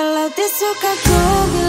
kalau eu ku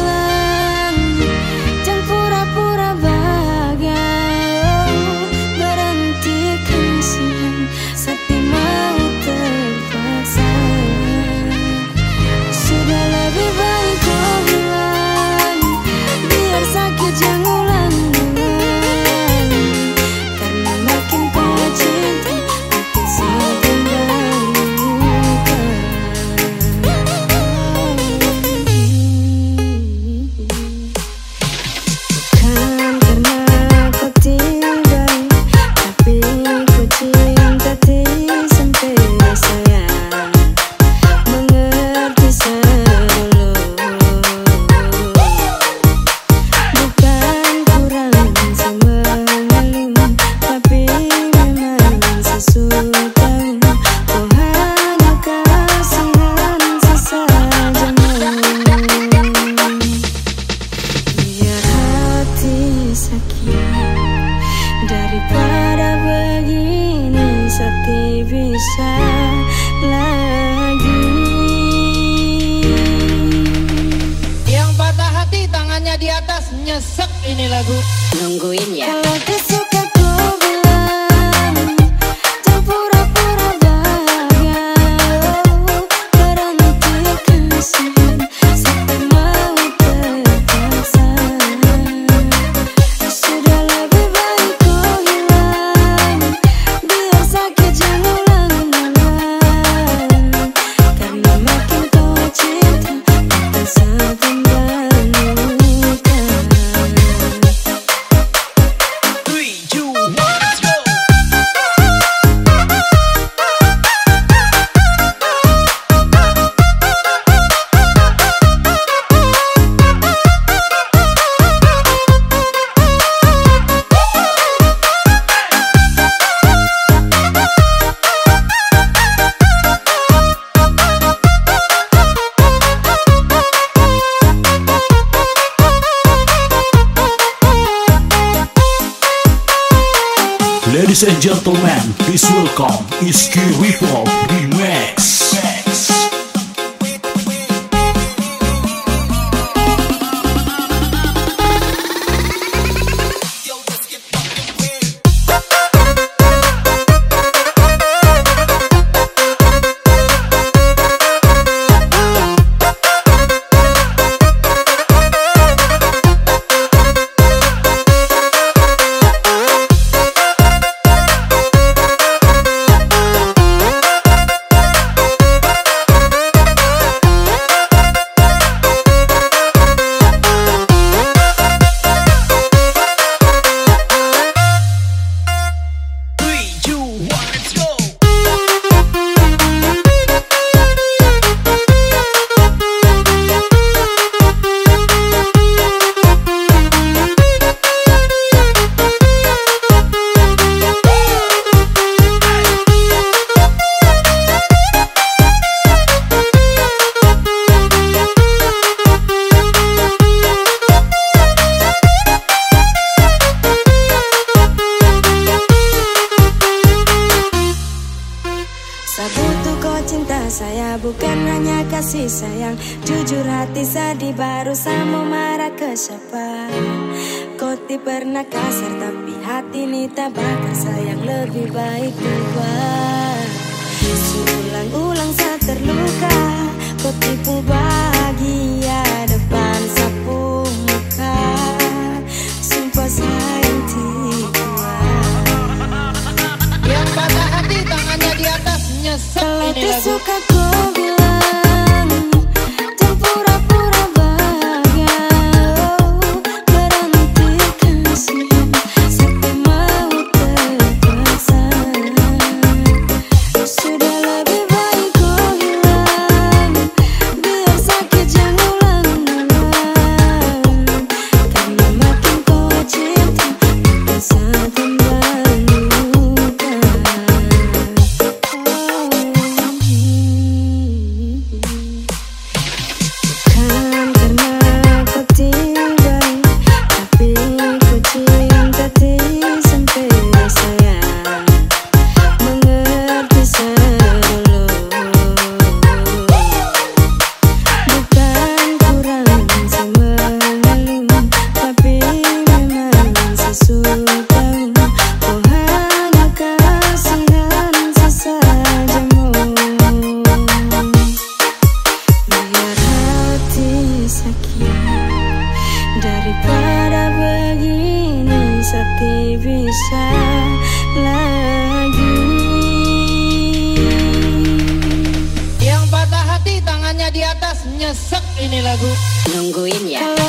lagi. Yang patah hati tangannya di atas nyesek ini lagu. Nungguin ya. Kalau Ladies and gentlemen, please welcome Iski Reform saya bukan hanya kasih sayang. Jujur hati sedih baru sama marah ke siapa? Koti pernah kasar tapi hati ini tak bakar. Sayang Lebih baik berubah Ulang-ulang satu tangannya di atas nyesek ini lagu. Nungguin ya. Kalau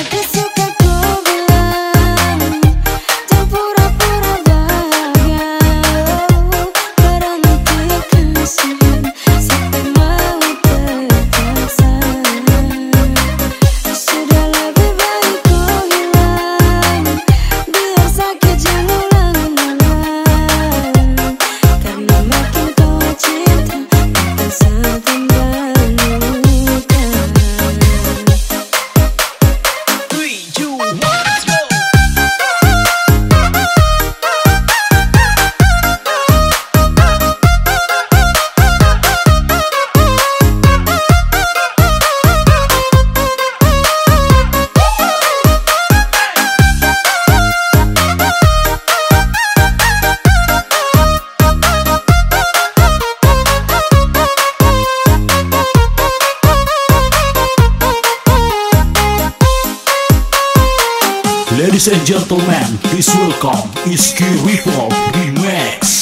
Ladies and gentlemen, please welcome Iski Ritual Remix.